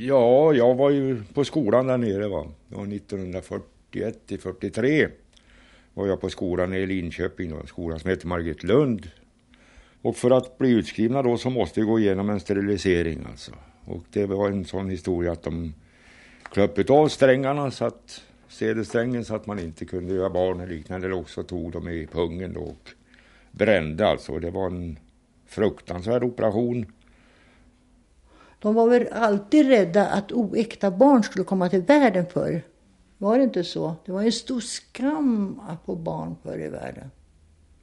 Ja, jag var ju på skolan där nere va. Det var 1941 till 43 var jag på skolan i Linköping, då, skolan som heter Margit Lund. Och för att bli utskrivna då så måste vi gå igenom en sterilisering alltså. Och det var en sån historia att de klöppet av strängarna så att sedelsträngen så att man inte kunde göra barn eller liknande. Eller också tog de i pungen då och brände alltså. Det var en fruktansvärd operation. De var väl alltid rädda att oäkta barn skulle komma till världen förr. Var det inte så? Det var en stor skam att få barn förr i världen.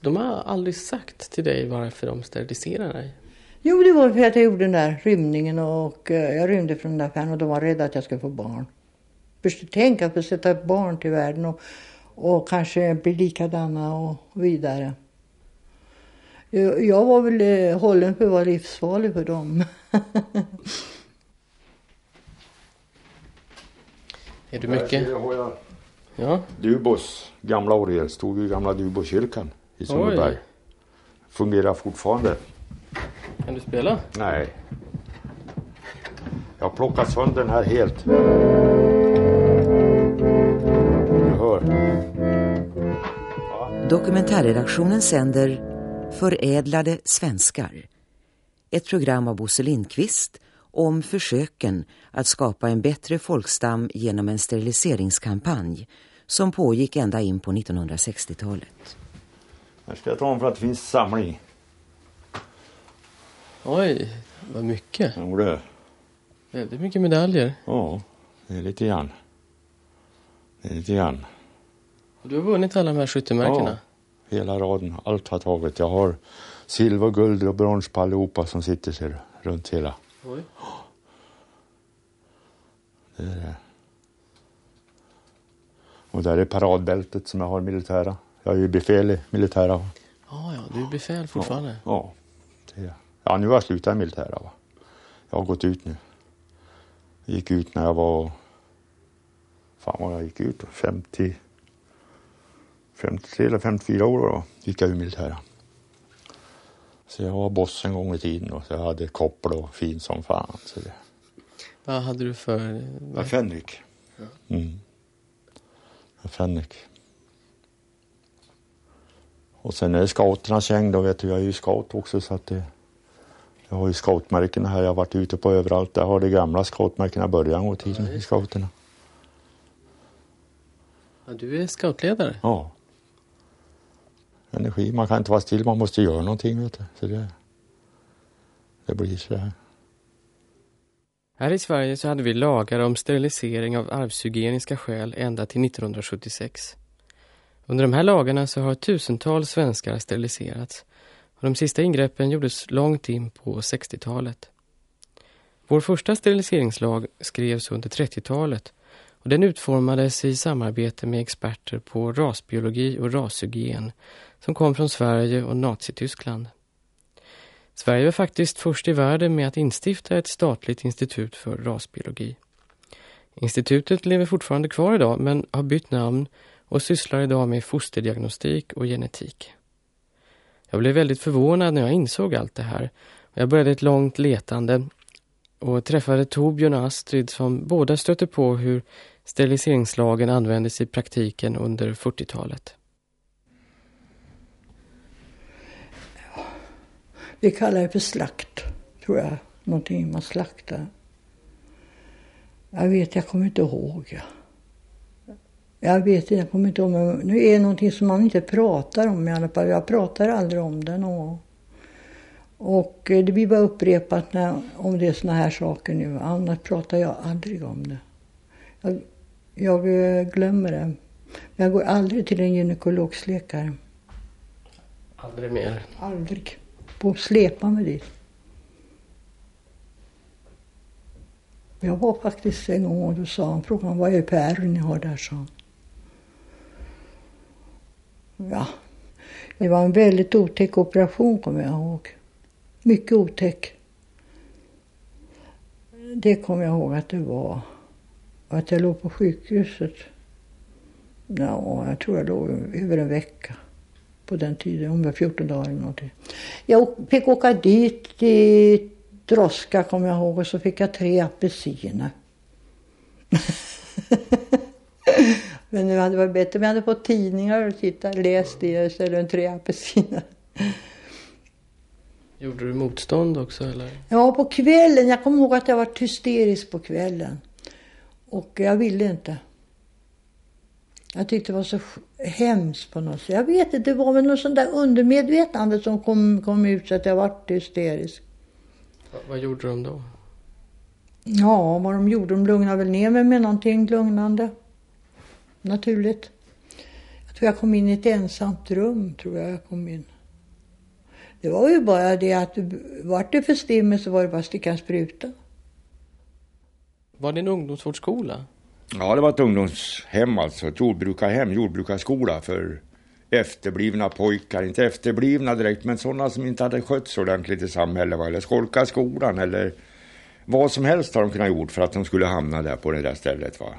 De har aldrig sagt till dig varför de steriliserar dig? Jo, det var för att jag gjorde den där rymningen och eh, jag rymde från den där affären och de var rädda att jag skulle få barn. Först tänk att få sätta barn till världen och, och kanske bli likadana och vidare. Jag, jag var väl eh, hållen för att vara livsfarlig för dem. Är du mycket? Här har jag Ja. Dubos gamla orgel. Stod i gamla Dubokyrkan i Sundbyberg. Fungerar fortfarande. Kan du spela? Nej. Jag har plockat sönder den här helt. Du hör. Dokumentärredaktionen sänder Förädlade svenskar. Ett program av Bosse Lindqvist om försöken att skapa en bättre folkstam genom en steriliseringskampanj som pågick ända in på 1960-talet. Här ska jag ta dem för att det finns samling. Oj, vad mycket. Jo det. Väldigt mycket medaljer. Ja, det är lite grann. Det är lite grann. Du har vunnit alla de här skyttemärkena. Hela raden. Allt har tagit. Jag har silver, guld och brons på allihopa som sitter ser runt hela. Oj. Det är det. Och där är paradbältet som jag har i militära. Jag är ju befäl i militära. Ja, ja, du är befäl fortfarande. Ja, det är. ja, nu har jag slutat i militära. Va? Jag har gått ut nu. Jag gick ut när jag var, fan vad jag gick ut, 50, 53 eller 54 år då gick jag ur militära. Så jag var boss en gång i tiden och så jag hade koppel och fin som fan. Så det. Vad hade du för... Ja, Fänrik. Mm. Ja, Fänrik. Och sen är det scouternas gäng då vet du, jag är ju scout också så att det jag har ju scoutmärkena här, jag har varit ute på överallt. Jag har de gamla scoutmärkena i början av tiden i scouterna. Ja, du är scoutledare. Ja. Energi, man kan inte vara still, man måste göra någonting vet du. Så det, det blir så här. Här i Sverige så hade vi lagar om sterilisering av arvshygieniska skäl ända till 1976. Under de här lagarna så har tusentals svenskar steriliserats och de sista ingreppen gjordes långt in på 60-talet. Vår första steriliseringslag skrevs under 30-talet och den utformades i samarbete med experter på rasbiologi och rashygien som kom från Sverige och Nazityskland. Sverige var faktiskt först i världen med att instifta ett statligt institut för rasbiologi. Institutet lever fortfarande kvar idag men har bytt namn och sysslar idag med fosterdiagnostik och genetik. Jag blev väldigt förvånad när jag insåg allt det här. Jag började ett långt letande och träffade Torbjörn och Astrid som båda stötte på hur steriliseringslagen användes i praktiken under 40-talet. Vi kallar det för slakt, tror jag. Någonting man slaktar. Jag vet, jag kommer inte ihåg. Jag vet jag kommer inte ihåg. Men nu är det någonting som man inte pratar om i alla fall. Jag pratar aldrig om det någon gång. Och eh, det blir bara upprepat när, om det är såna här saker nu. Annars pratar jag aldrig om det. Jag, jag eh, glömmer det. Jag går aldrig till en gynekologsläkare. Aldrig mer. Aldrig. På släpa mig dit. Jag var faktiskt en gång och då sa han, frågade han, vad är PR ni har där, sa han. Ja, det var en väldigt otäck operation kommer jag ihåg. Mycket otäck. Det kommer jag ihåg att det var. Att jag låg på sjukhuset. Ja, jag tror jag låg över en vecka på den tiden, var 14 dagar eller någonting. Jag fick åka dit i droska kommer jag ihåg och så fick jag tre apelsiner. Men det hade varit bättre om jag hade fått tidningar och titta, läst det istället för tre apelsiner. Gjorde du motstånd också eller? Ja, på kvällen. Jag kommer ihåg att jag var hysterisk på kvällen. Och jag ville inte. Jag tyckte det var så hemskt på något sätt. Jag vet inte, det var väl något sånt där undermedvetande som kom, kom ut så att jag var hysterisk. Va, vad gjorde de då? Ja, vad de gjorde, de lugnade väl ner mig med någonting lugnande. Naturligt. Jag tror jag kom in i ett ensamt rum, tror jag jag kom in. Det var ju bara det att vart det för stimmel så var det bara att sticka en spruta. Var det en ungdomsvårdsskola? Ja, det var ett ungdomshem alltså, ett jordbrukarhem, jordbrukarskola för efterblivna pojkar. Inte efterblivna direkt, men sådana som inte hade skötts ordentligt i samhället, eller skolkat skolan eller vad som helst har de kunnat gjort för att de skulle hamna där på det där stället. Va?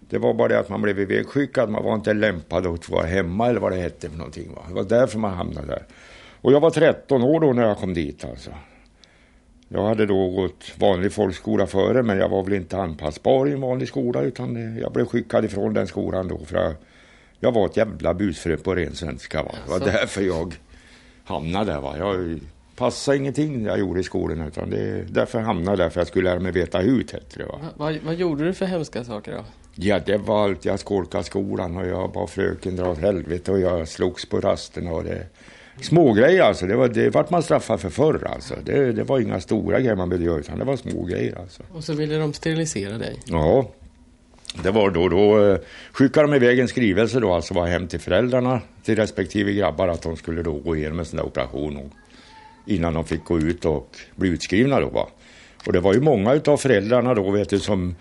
Det var bara det att man blev ivägskickad, man var inte lämpad att vara hemma eller vad det hette för någonting. Va? Det var därför man hamnade där. Och jag var 13 år då när jag kom dit alltså. Jag hade då gått vanlig folkskola före men jag var väl inte anpassbar i en vanlig skola utan jag blev skickad ifrån den skolan då för att jag var ett jävla busfrö på ren svenska. Va? Det var därför jag hamnade där. Va? Jag passade ingenting jag gjorde i skolan utan det, därför hamnade jag där för jag skulle lära mig veta ut hette det. Va? Vad, vad gjorde du för hemska saker då? Ja, det var allt. Jag skolkade skolan och jag bad fröken dra åt helvete och jag slogs på rasterna och det smågrejer alltså. Det var det vart man straffad för förr alltså. Det, det var inga stora grejer man behövde göra utan det var smågrejer alltså. Och så ville de sterilisera dig? Ja. Det var då, då eh, skickade de iväg en skrivelse då, alltså var hem till föräldrarna till respektive grabbar att de skulle då gå igenom en sån där operation och, innan de fick gå ut och bli utskrivna då va. Och det var ju många utav föräldrarna då vet du som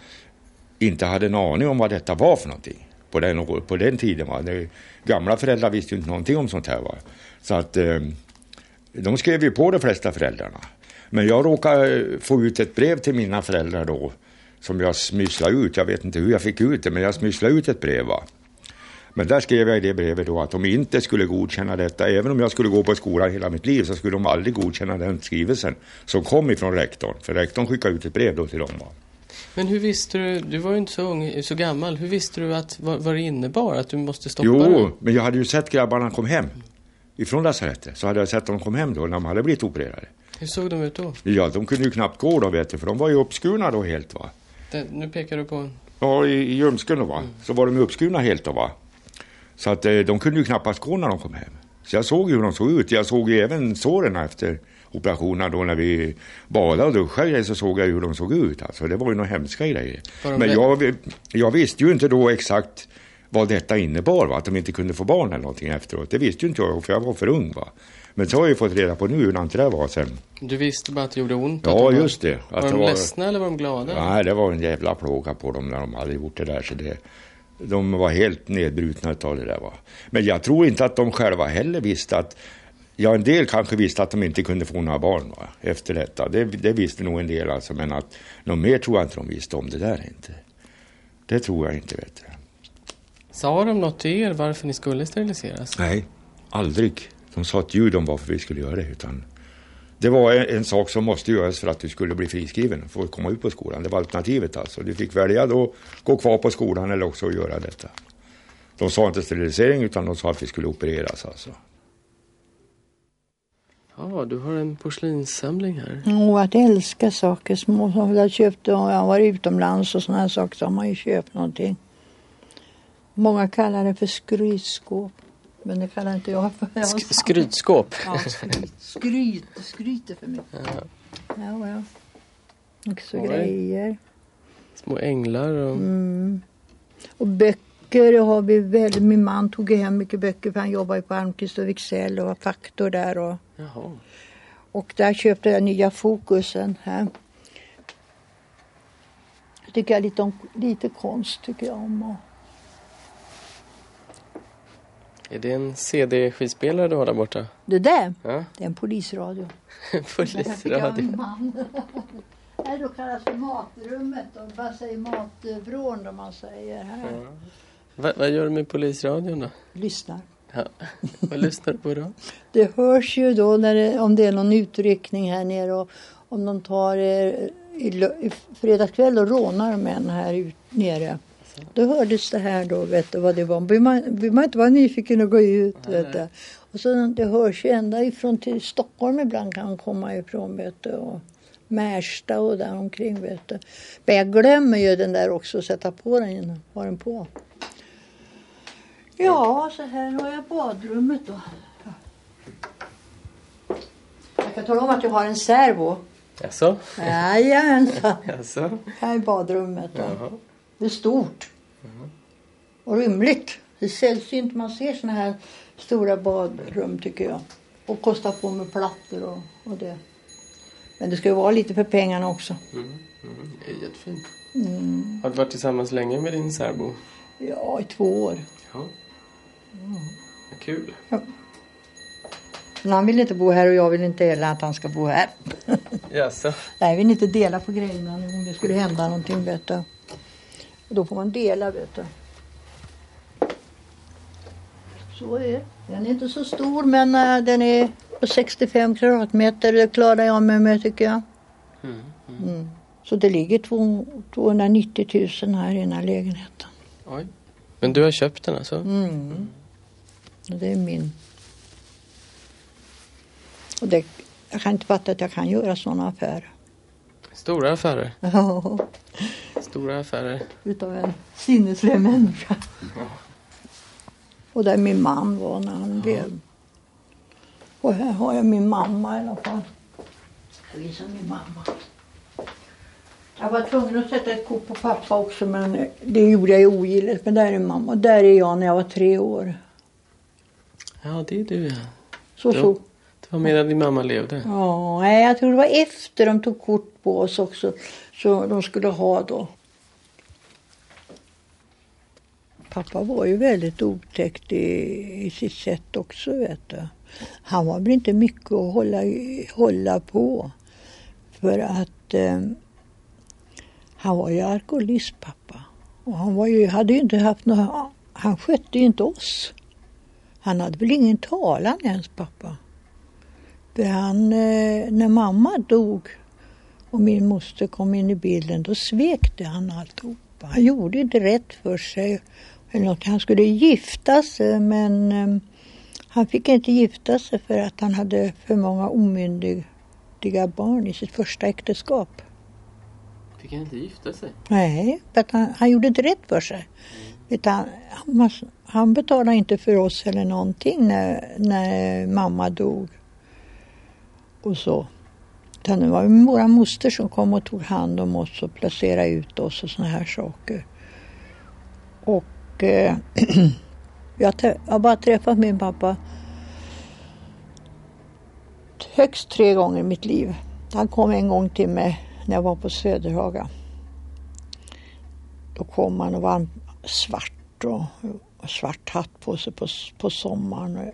inte hade en aning om vad detta var för någonting på den, på den tiden. Va? Det, gamla föräldrar visste ju inte någonting om sånt här. Va? Så att eh, de skrev ju på de flesta föräldrarna. Men jag råkade eh, få ut ett brev till mina föräldrar då som jag smysslade ut. Jag vet inte hur jag fick ut det, men jag smysslade ut ett brev. Va? Men där skrev jag i det brevet då att de inte skulle godkänna detta. Även om jag skulle gå på skolan hela mitt liv så skulle de aldrig godkänna den skrivelsen som kom ifrån rektorn. För rektorn skickade ut ett brev då till dem. Va? Men hur visste du, du var ju inte så ung, så gammal, hur visste du att, vad, vad det innebar att du måste stoppa Jo, det? men jag hade ju sett grabbarna kom hem ifrån lasarettet. Så hade jag sett dem kom hem då när de hade blivit opererade. Hur såg de ut då? Ja, de kunde ju knappt gå då vet du, för de var ju uppskurna då helt va. Det, nu pekar du på en... Ja, i, i ljumsken då va. Så var de uppskurna helt då va. Så att eh, de kunde ju knappast gå när de kom hem. Så jag såg ju hur de såg ut. Jag såg ju även såren efter operationerna då när vi badade och duschade så såg jag hur de såg ut. Alltså det var ju några hemska grejer. Men jag, jag visste ju inte då exakt vad detta innebar, va? att de inte kunde få barn eller någonting efteråt. Det visste ju inte jag för jag var för ung. Va? Men så har jag ju fått reda på nu hur det där var sen. Du visste bara att det gjorde ont? Ja, de just det. Att Var de var- ledsna eller var de glada? Nej, det var en jävla plåga på dem när de hade gjort det där. Så det, de var helt nedbrutna av det där. Va? Men jag tror inte att de själva heller visste att Ja, en del kanske visste att de inte kunde få några barn va? efter detta. Det, det visste nog en del alltså, men att något mer tror jag inte de visste om det där inte. Det tror jag inte, vet du. Sa de något till er varför ni skulle steriliseras? Nej, aldrig. De sa ett ljud om varför vi skulle göra det, utan det var en, en sak som måste göras för att du skulle bli friskriven för att komma ut på skolan. Det var alternativet alltså. Du fick välja då gå kvar på skolan eller också göra detta. De sa inte sterilisering utan de sa att vi skulle opereras alltså. Ja, du har en porslinssamling här. Och att älska saker små som jag köpte och jag var utomlands och sådana saker så har man ju köpt någonting. Många kallar det för skrytskåp. Men det kallar inte jag för. Jag Sk- skrytskåp. Ja, skryt, skryt, skryter för mycket. Ja, ja. Också Oj. grejer. Små änglar och... Mm. Och böcker har vi väldigt. Min man tog hem mycket böcker för han jobbar ju på Almqvist och Wiksell och var faktor där. Och, Jaha. och där köpte jag nya Fokusen här. Jag tycker jag lite om lite konst tycker jag om. Och, Är det en CD-skivspelare du har där borta? det där, Ja, det är en polisradio. Polisradio. Det här då kallas för matrummet och man säger matvrån då man säger här. Ja. Va, vad gör du med polisradion då? Lyssnar. Ja. vad lyssnar du på då? Det hörs ju då när det, om det är någon utryckning här nere och, om de tar er i, i fredagskväll och rånar en här ut, nere. Då hördes det här då, vet du vad det var. Vill man, vill man inte vara nyfiken och gå ut, vet du. Och så det hörs ju ända ifrån till Stockholm ibland kan komma ifrån, vet du. Och Märsta och där omkring, vet du. Men jag glömmer ju den där också, att sätta på den, ha den på. Ja, så här har jag badrummet då. Jag kan tala om att jag har en servo. Jaså? Jajamensan. Jaså? Här är badrummet. Då. Jaha. Det är stort. Och rymligt. Det är sällsynt man ser såna här stora badrum tycker jag. Och kostar på med plattor och, och det. Men det ska ju vara lite för pengarna också. Mm. Mm. Det är jättefint. Mm. Har du varit tillsammans länge med din särbo? Ja, i två år. Ja. Kul. Men han vill inte bo här och jag vill inte heller att han ska bo här. Jaså? Nej, vi vill inte dela på grejerna om det skulle hända någonting vet du. Och då får man dela vet du. Så är det. Den är inte så stor men eh, den är på 65 kvadratmeter. Det klarar jag mig med tycker jag. Mm. Mm. Så det ligger två- 290 000 här i den här lägenheten. Oj. Men du har köpt den alltså? Mm. Det är min. Och det, jag kan inte fatta att jag kan göra sådana affärer. Stora affärer. Ja. Stora affärer. utav en sinnesslö människa. Och där min man var när han blev. Och här har jag min mamma i alla fall. Jag visar min mamma. Jag var tvungen att sätta ett kort på pappa också men det gjorde jag ju ogilligt. Men där är mamma. Och där är jag när jag var tre år. Ja, det är du ja. Så så. Det var medan din mamma levde. Ja, nej, jag tror det var efter de tog kort på oss också. Så de skulle ha då. Pappa var ju väldigt otäckt i, i sitt sätt också vet du. Han var väl inte mycket att hålla, hålla på. För att eh, han var ju alkoholist pappa. Och han var ju, hade ju inte haft några, han skötte ju inte oss. Han hade väl ingen talan ens pappa. För han, eh, när mamma dog och min moster kom in i bilden, då svekte han alltihopa. Han gjorde inte rätt för sig. Eller något. Han skulle gifta sig men eh, han fick inte gifta sig för att han hade för många omyndiga barn i sitt första äktenskap. Fick han inte gifta sig? Nej, för att han, han gjorde inte rätt för sig. Utan han, han betalade inte för oss eller någonting när, när mamma dog. Och så. Utan det var våra vår moster som kom och tog hand om oss och placerade ut oss och såna här saker. Och eh, jag, har bara träffat min pappa högst tre gånger i mitt liv. Han kom en gång till mig när jag var på Söderhaga. Då kom han och var svart och svart hatt på sig på, på sommaren.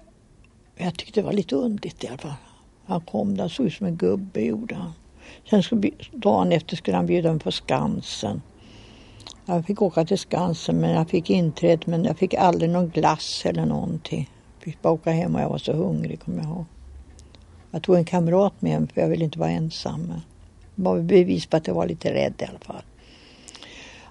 Jag tyckte det var lite underligt i alla fall. Han kom där, såg ut som en gubbe gjorde han. Sen skulle, dagen efter skulle han bjuda mig på Skansen. Jag fick åka till Skansen men jag fick inträde men jag fick aldrig någon glass eller någonting. Jag fick bara åka hem och jag var så hungrig kommer jag ihåg. Jag tog en kamrat med mig för jag ville inte vara ensam. Det var bevis på att jag var lite rädd i alla fall.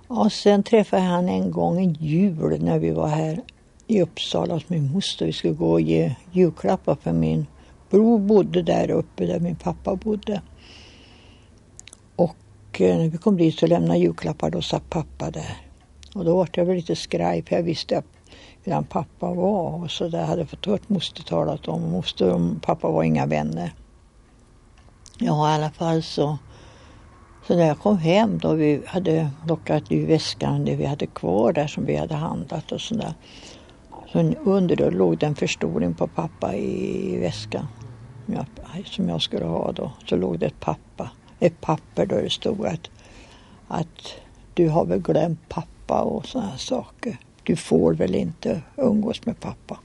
Och sen träffade jag han en gång en jul när vi var här i Uppsala hos min moster. Vi skulle gå och ge julklappar för min bror bodde där uppe där min pappa bodde. Och eh, när vi kom dit och lämnade julklappar då satt pappa där. Och då var jag väl lite skraj för jag visste hur han pappa var och så där hade jag fått hört moster talat om. Moster och pappa var inga vänner. Ja i alla fall så så när jag kom hem då vi hade lockat ur väskan det vi hade kvar där som vi hade handlat och sådär. Så under då låg det en förstoring på pappa i väskan. Som jag, som jag skulle ha då. Så låg det ett, pappa, ett papper där det stod att, att du har väl glömt pappa och sådana saker. Du får väl inte umgås med pappa.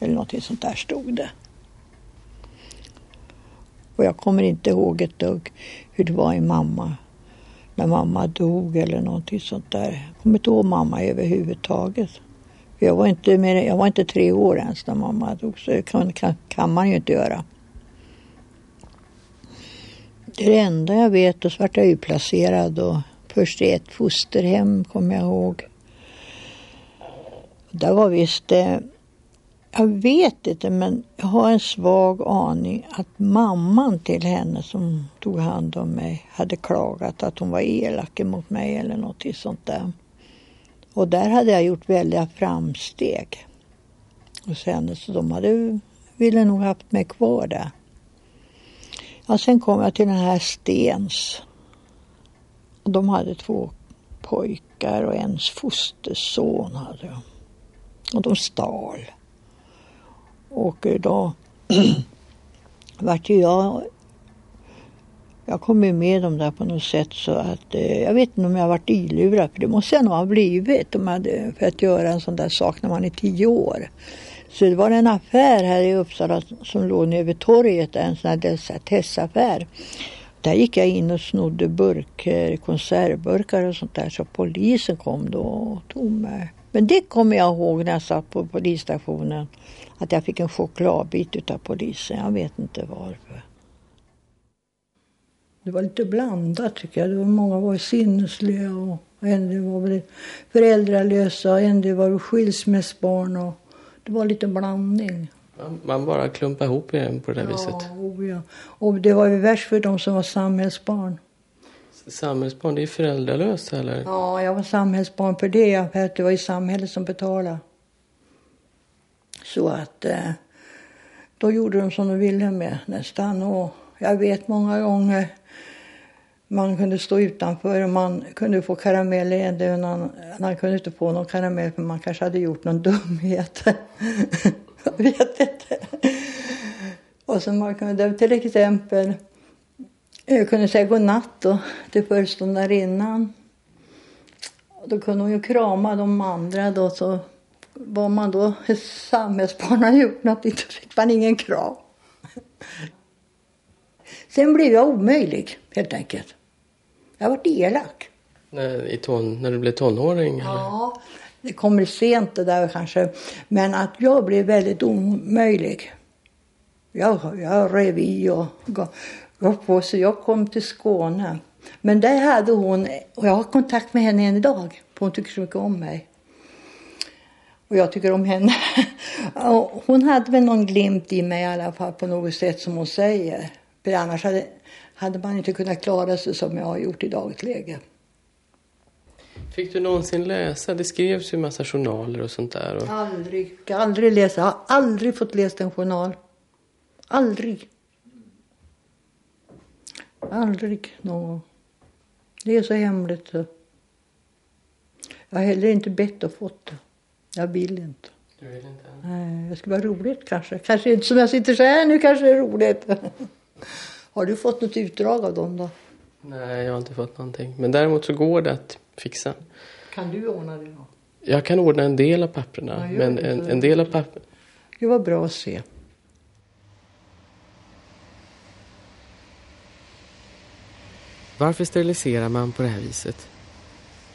Eller någonting sånt där stod det. Och jag kommer inte ihåg ett dugg hur det var i mamma. När mamma dog eller någonting sånt där. Jag kommer inte ihåg mamma överhuvudtaget. Jag var inte, mer, jag var inte tre år ens när mamma dog så det kan, kan, kan man ju inte göra. Det är det enda jag vet och så vart jag utplacerad och först i ett fosterhem kommer jag ihåg. Där var visst, eh, jag vet inte men jag har en svag aning att mamman till henne som tog hand om mig hade klagat att hon var elak mot mig eller något sånt där. Och där hade jag gjort väldiga framsteg hos henne så de hade, ville nog haft mig kvar där. Ja, sen kom jag till den här Stens. Och de hade två pojkar och ens fosterson hade de. Och de stal. Och då vart ju jag jag kom ju med dem där på något sätt så att eh, jag vet inte om jag varit ilurad för det måste jag nog ha blivit om hade, för att göra en sån där sak när man är tio år. Så det var en affär här i Uppsala som låg nere vid torget, en sån här testaffär. Där gick jag in och snodde burkar, konservburkar och sånt där så polisen kom då och tog mig. Men det kommer jag ihåg när jag satt på polisstationen. Att jag fick en chokladbit utav polisen. Jag vet inte varför. Det var lite blandat tycker jag. Det var många var sinnesliga och en del var väl föräldralösa och en del var skilsmässbarn. Och det var lite blandning. Man bara klumpade ihop igen på det där ja, viset. Oh ja, och det var ju värst för de som var samhällsbarn. Samhällsbarn, det är föräldralösa eller? Ja, jag var samhällsbarn för det, för att det var ju samhället som betalade. Så att eh, då gjorde de som de ville med nästan. Och jag vet många gånger man kunde stå utanför och man kunde få karameller. Man, man kunde inte få någon karamell för man kanske hade gjort någon dumhet. jag vet inte. Och så man kunde till exempel jag kunde säga godnatt då, till föreståndarinnan. Då kunde hon ju krama de andra då så var man då samhällsbarn hade gjort något, då fick man ingen kram. Sen blev jag omöjlig helt enkelt. Jag varit elak. När, i ton, när du blev tonåring? Ja, eller? det kommer sent det där kanske. Men att jag blev väldigt omöjlig. Jag, jag rev i och gav på sig. Jag kom till Skåne. Men där hade hon, och jag har kontakt med henne än idag, för hon tycker så mycket om mig. Och jag tycker om henne. hon hade väl någon glimt i mig i alla fall på något sätt som hon säger. För annars hade, hade man inte kunnat klara sig som jag har gjort i dagens läge. Fick du någonsin läsa? Det skrevs ju massa journaler och sånt där. Och... Aldrig. Jag har aldrig läst. Jag har aldrig fått läsa en journal. Aldrig. Aldrig någon gång. Det är så hemligt. Så. Jag har heller inte bett och fått det. Jag vill inte. Du vill inte? Nej, det skulle vara roligt kanske. Kanske inte som jag sitter så här nu kanske det är roligt. har du fått något utdrag av dem då? Nej, jag har inte fått någonting. Men däremot så går det att fixa. Kan du ordna det då? Jag kan ordna en del av papperna. Ja, men en, en del av papperna... Det var bra att se. Varför steriliserar man på det här viset?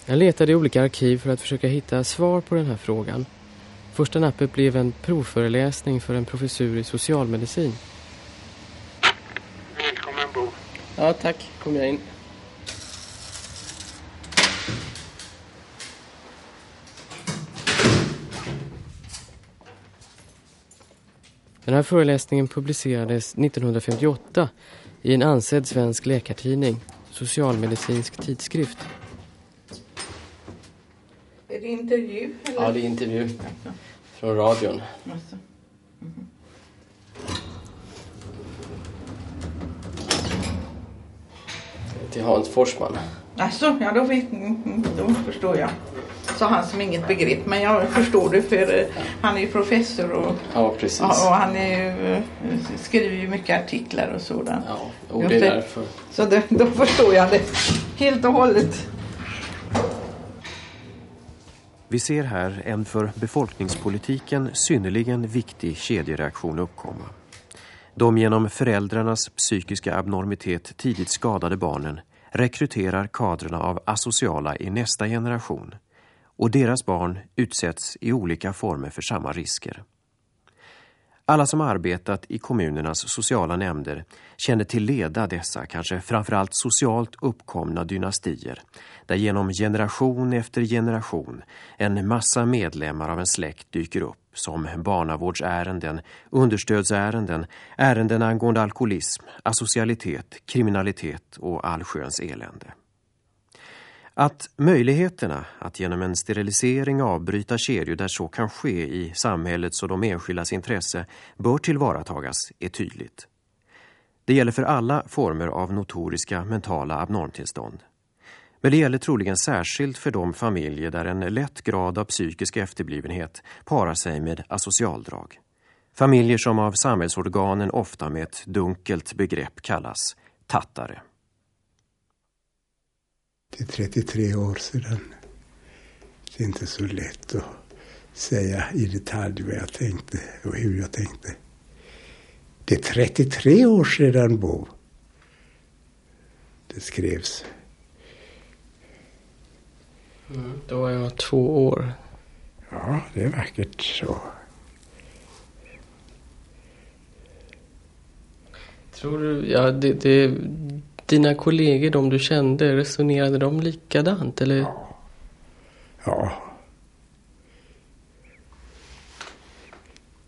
Jag letade i olika arkiv för att försöka hitta svar på den här frågan. Första nappet blev en provföreläsning för en professur i socialmedicin. Välkommen Bo. Ja, tack. Kom jag in. Den här föreläsningen publicerades 1958 i en ansedd svensk läkartidning, Socialmedicinsk tidskrift. Är det intervju? Eller? Ja, det är intervju från radion. Alltså. Till Hans Forsman. Alltså, ja då, vet, då förstår jag. Så han som inget begrepp. Men jag förstår det för eh, han är ju professor och, Ja, precis. och, och han är ju, eh, skriver ju mycket artiklar och sådant. Ja, och det är därför. Så det, då förstår jag det helt och hållet. Vi ser här en för befolkningspolitiken synnerligen viktig kedjereaktion uppkomma. De genom föräldrarnas psykiska abnormitet tidigt skadade barnen rekryterar kadrerna av asociala i nästa generation och deras barn utsätts i olika former för samma risker. Alla som arbetat i kommunernas sociala nämnder kände till leda dessa, kanske framförallt socialt uppkomna dynastier, där genom generation efter generation en massa medlemmar av en släkt dyker upp som barnavårdsärenden, understödsärenden, ärenden angående alkoholism, asocialitet, kriminalitet och allsköns elände. Att möjligheterna att genom en sterilisering avbryta kedjor där så kan ske i samhällets och de enskildas intresse bör tillvaratagas är tydligt. Det gäller för alla former av notoriska mentala abnormtillstånd. Men det gäller troligen särskilt för de familjer där en lätt grad av psykisk efterblivenhet parar sig med asocialdrag. Familjer som av samhällsorganen ofta med ett dunkelt begrepp kallas tattare. Det är 33 år sedan. Det är inte så lätt att säga i detalj vad jag tänkte och hur jag tänkte. Det är 33 år sedan, Bo. Det skrevs. Mm, då var jag två år. Ja, det är vackert så. Tror du, ja det, det, dina kollegor, de du kände, resonerade de likadant eller? Ja. ja.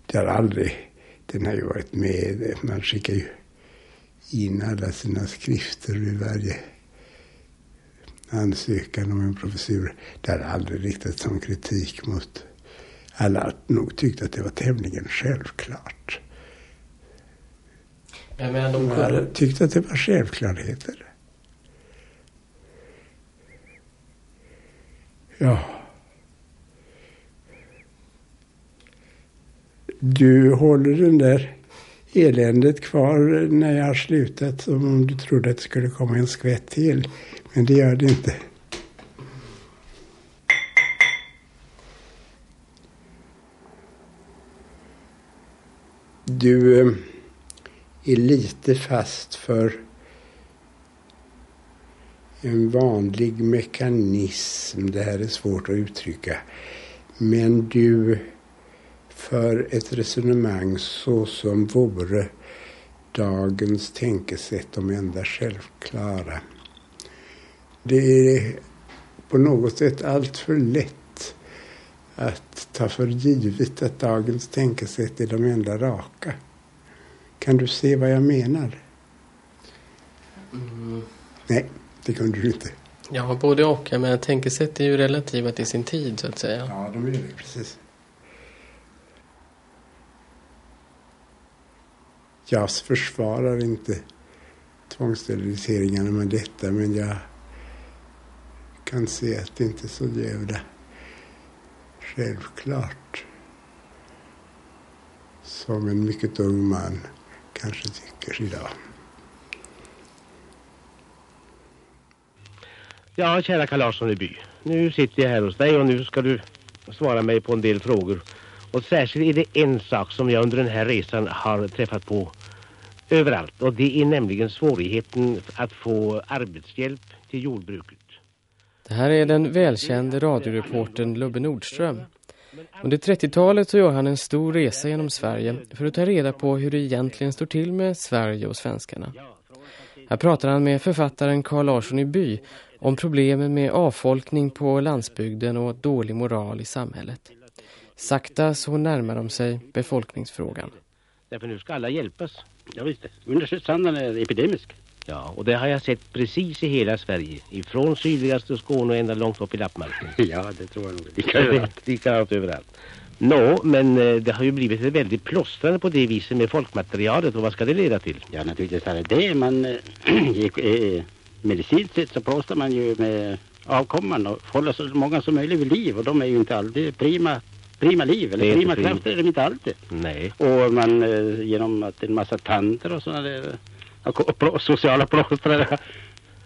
Det har aldrig, den har ju varit med, man skickar ju in alla sina skrifter vid varje ansökan om en professur. Det har aldrig riktats som kritik mot alla har nog tyckt att det var tämligen självklart. Jag menar, de kunde... hade tyckt att det var självklarheter. Ja. Du håller den där eländet kvar när jag har slutat som om du trodde att det skulle komma en skvätt till. Men det gör det inte. Du eh, är lite fast för en vanlig mekanism. Det här är svårt att uttrycka. Men du för ett resonemang så som vore dagens tänkesätt de enda självklara. Det är på något sätt allt för lätt att ta för givet att dagens tänkesätt är de enda raka. Kan du se vad jag menar? Mm. Nej, det kunde du inte. Ja, både och. Men tänkesätt är ju relativa till sin tid så att säga. Ja, de är det. Precis. Jag försvarar inte tvångssteriliseringarna med detta men jag kan se att det inte är så jävla självklart som en mycket ung man kanske tycker idag. Ja, kära Karl Larsson i by. Nu sitter jag här hos dig och nu ska du svara mig på en del frågor. Och särskilt är det en sak som jag under den här resan har träffat på överallt. Och det är nämligen svårigheten att få arbetshjälp till jordbruket. Det här är den välkände radioreportern Lubbe Nordström. Under 30-talet så gör han en stor resa genom Sverige för att ta reda på hur det egentligen står till med Sverige och svenskarna. Här pratar han med författaren Carl Larsson i By om problemen med avfolkning på landsbygden och dålig moral i samhället. Sakta så närmar de sig befolkningsfrågan. Därför nu ska alla hjälpas. Ja visst, undersökningsandan är epidemisk. Ja, och det har jag sett precis i hela Sverige. Ifrån sydligaste Skåne och ända långt upp i Lappmarken. Ja, det tror jag nog. Likadant. Likadant överallt. Nå, men eh, det har ju blivit ett väldigt plåstrande på det viset med folkmaterialet och vad ska det leda till? Ja, naturligtvis är det det. Man, äh, medicinskt sett så plåstrar man ju med avkomman och håller så många som möjligt vid liv och de är ju inte alltid prima prima liv eller prima prim. krafter är de inte alltid. Nej. Och man eh, genom att en massa tanter och sådana där sociala plåster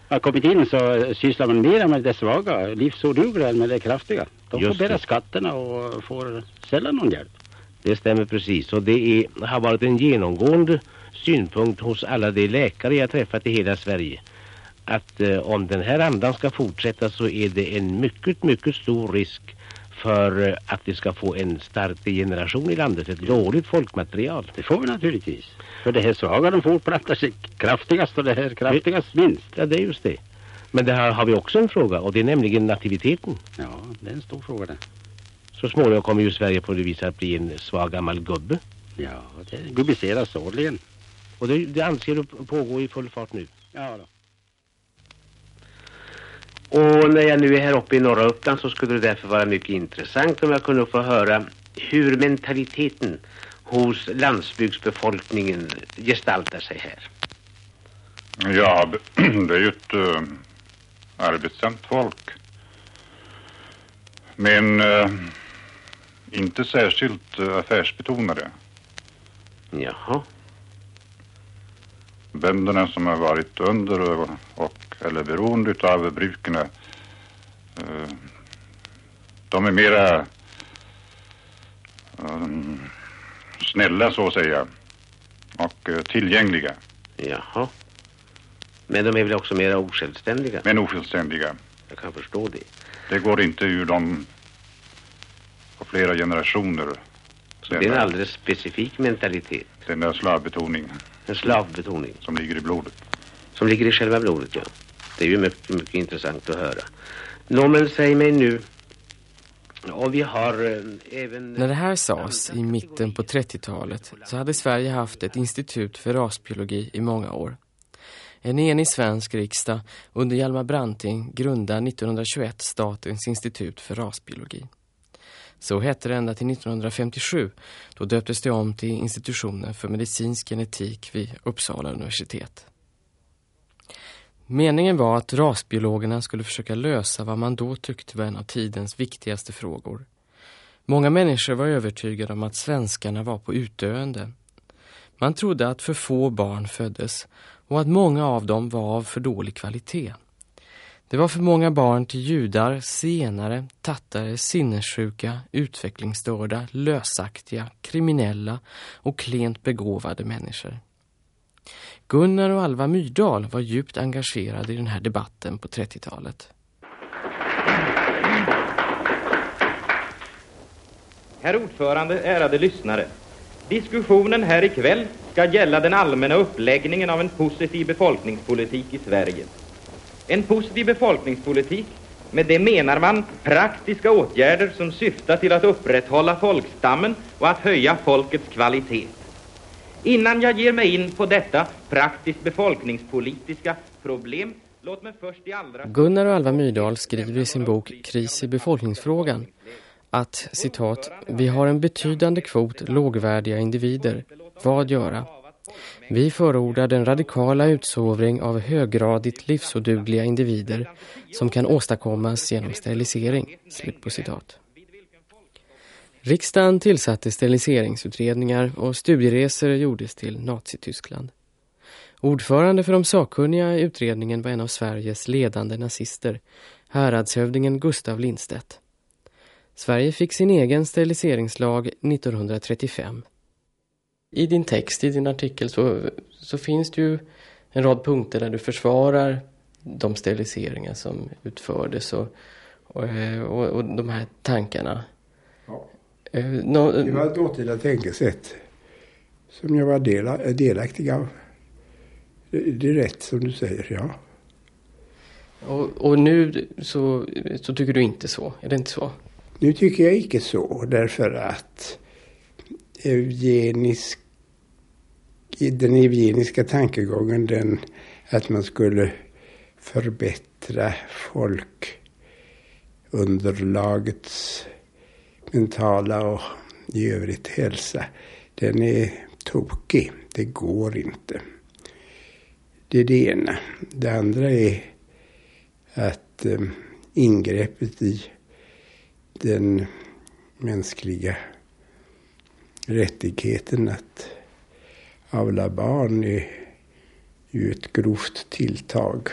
har kommit in så sysslar man mer med det svaga, livsodugliga än med det kraftiga. De Just får bära det. skatterna och får sällan någon hjälp. Det stämmer precis och det är, har varit en genomgående synpunkt hos alla de läkare jag träffat i hela Sverige att eh, om den här andan ska fortsätta så är det en mycket, mycket stor risk för eh, att vi ska få en stark degeneration i landet, ett dåligt folkmaterial. Det får vi naturligtvis. För det här svaga de fortplantar sig kraftigast och det här kraftigast minst. Ja, det är just det. Men det här har vi också en fråga och det är nämligen nativiteten. Ja, det är en stor fråga det. Så småningom kommer ju Sverige på det viset att bli en svag gammal gubbe. Ja, det gubbiseras årligen. Och det, det anser du pågår i full fart nu? Ja då. Och när jag nu är här uppe i norra Uppland så skulle det därför vara mycket intressant om jag kunde få höra hur mentaliteten hos landsbygdsbefolkningen gestaltar sig här. Ja, det är ju ett uh, arbetsamt folk. Men uh, inte särskilt uh, affärsbetonade. Jaha. Bönderna som har varit under och, och eller beroende av bruken de är mera um, snälla så att säga och uh, tillgängliga. Jaha. Men de är väl också mera osjälvständiga? Men osjälvständiga. Jag kan förstå det. Det går inte ur dem på flera generationer. Så det är en alldeles specifik mentalitet? Den där slavbetoning. En slavbetoning? Som ligger i blodet. Som ligger i själva blodet, ja. Det är ju mycket, mycket intressant att höra. Nå, men säg mig nu. Och vi har eh, även... När det här sades i mitten på 30-talet så hade Sverige haft ett institut för rasbiologi i många år. En enig svensk riksdag under Hjalmar Branting grundade 1921 Statens institut för rasbiologi. Så hette det ända till 1957. Då döptes det om till institutionen för medicinsk genetik vid Uppsala universitet. Meningen var att rasbiologerna skulle försöka lösa vad man då tyckte var en av tidens viktigaste frågor. Många människor var övertygade om att svenskarna var på utdöende. Man trodde att för få barn föddes och att många av dem var av för dålig kvalitet. Det var för många barn till judar, senare, tattare, sinnessjuka, utvecklingsstörda, lösaktiga, kriminella och klent begåvade människor. Gunnar och Alva Myrdal var djupt engagerade i den här debatten på 30-talet. Herr ordförande, ärade lyssnare. Diskussionen här ikväll ska gälla den allmänna uppläggningen av en positiv befolkningspolitik i Sverige. En positiv befolkningspolitik, med det menar man praktiska åtgärder som syftar till att upprätthålla folkstammen och att höja folkets kvalitet. Innan jag ger mig in på detta praktiskt befolkningspolitiska problem, låt mig först i allra... Gunnar och Alva Myrdal skriver i sin bok Kris i befolkningsfrågan att, citat, vi har en betydande kvot lågvärdiga individer. Vad göra? Vi förordar den radikala utsovring av höggradigt livsodugliga individer som kan åstadkommas genom sterilisering. Slut på citat. Riksdagen tillsatte steriliseringsutredningar och studieresor gjordes till Nazityskland. Ordförande för de sakkunniga i utredningen var en av Sveriges ledande nazister, häradshövdingen Gustav Lindstedt. Sverige fick sin egen steriliseringslag 1935. I din text, i din artikel, så, så finns det ju en rad punkter där du försvarar de steriliseringar som utfördes och, och, och, och de här tankarna. Ja. No, det var ett dåtida tänkesätt som jag var del, delaktig av. Det, det är rätt som du säger, ja. Och, och, nu så, så tycker du inte så, är det inte så? Nu tycker jag inte så därför att eugenisk, den eugeniska tankegången den att man skulle förbättra folkunderlagets mentala och i övrigt hälsa, den är tokig. Det går inte. Det är det ena. Det andra är att eh, ingreppet i den mänskliga rättigheten att avla barn är ju ett grovt tilltag.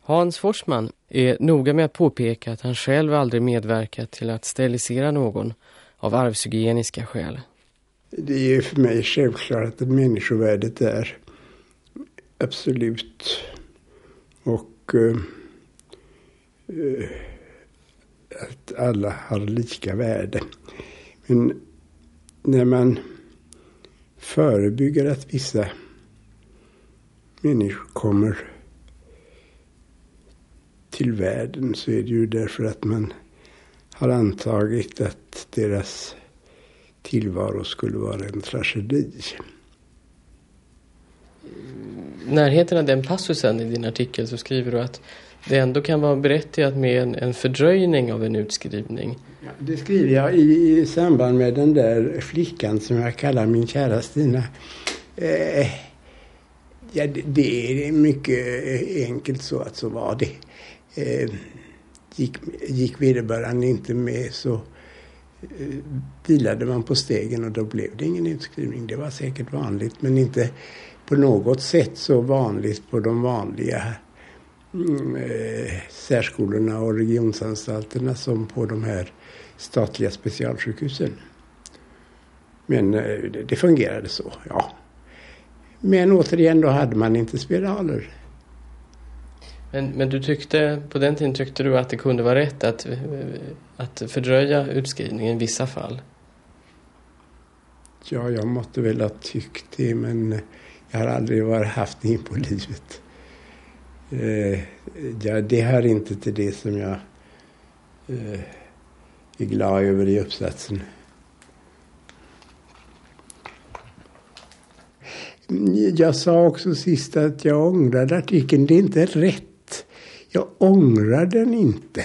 Hans Forsman är noga med att påpeka att han själv aldrig medverkat till att sterilisera någon av arvshygieniska skäl. Det är ju för mig självklart att människovärdet är absolut och eh, eh att alla har lika värde. Men när man förebygger att vissa människor kommer till världen så är det ju därför att man har antagit att deras tillvaro skulle vara en tragedi. Närheten av den passusen i din artikel så skriver du att det ändå kan vara berättigat med en, en fördröjning av en utskrivning. Ja, det skriver jag i, i, samband med den där flickan som jag kallar min kära Stina. Eh, ja, det, det, är mycket enkelt så att så var det. Eh, gick, gick vederbörande inte med så eh, vilade man på stegen och då blev det ingen utskrivning. Det var säkert vanligt men inte på något sätt så vanligt på de vanliga mm, eh, särskolorna och regionsanstalterna som på de här statliga specialsjukhusen. Men eh, det, det fungerade så, ja. Men återigen, då hade man inte spiraler. Men, men du tyckte, på den tiden tyckte du att det kunde vara rätt att, att fördröja utskrivningen i vissa fall? Ja, jag måtte väl ha tyckt det, men jag har aldrig varit haft det in på livet. Eh, ja, det hör inte till det som jag eh, är glad över i uppsatsen. Jag sa också sist att jag ångrade artikeln. Det är inte rätt. Jag ångrar den inte.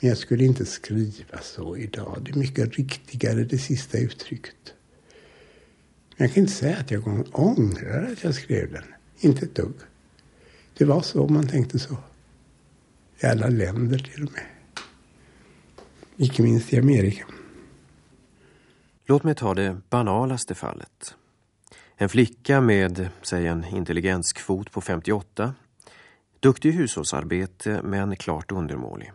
Men jag skulle inte skriva så idag. Det är mycket riktigare det sista uttrycket. Men jag kan inte säga att jag ångrar att jag skrev den. Inte ett dugg. Det var så man tänkte så. I alla länder till och med. Icke minst i Amerika. Låt mig ta det banalaste fallet. En flicka med, säg en intelligenskvot på 58 Duktig hushållsarbete men klart undermålig.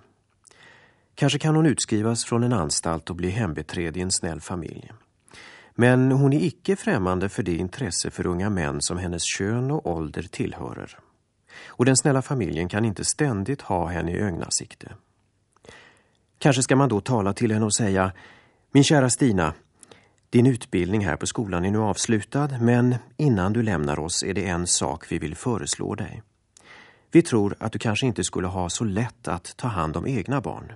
Kanske kan hon utskrivas från en anstalt och bli hembeträd i en snäll familj. Men hon är icke främmande för det intresse för unga män som hennes kön och ålder tillhörer. Och den snälla familjen kan inte ständigt ha henne i ögnasikte. Kanske ska man då tala till henne och säga Min kära Stina, din utbildning här på skolan är nu avslutad men innan du lämnar oss är det en sak vi vill föreslå dig. Vi tror att du kanske inte skulle ha så lätt att ta hand om egna barn.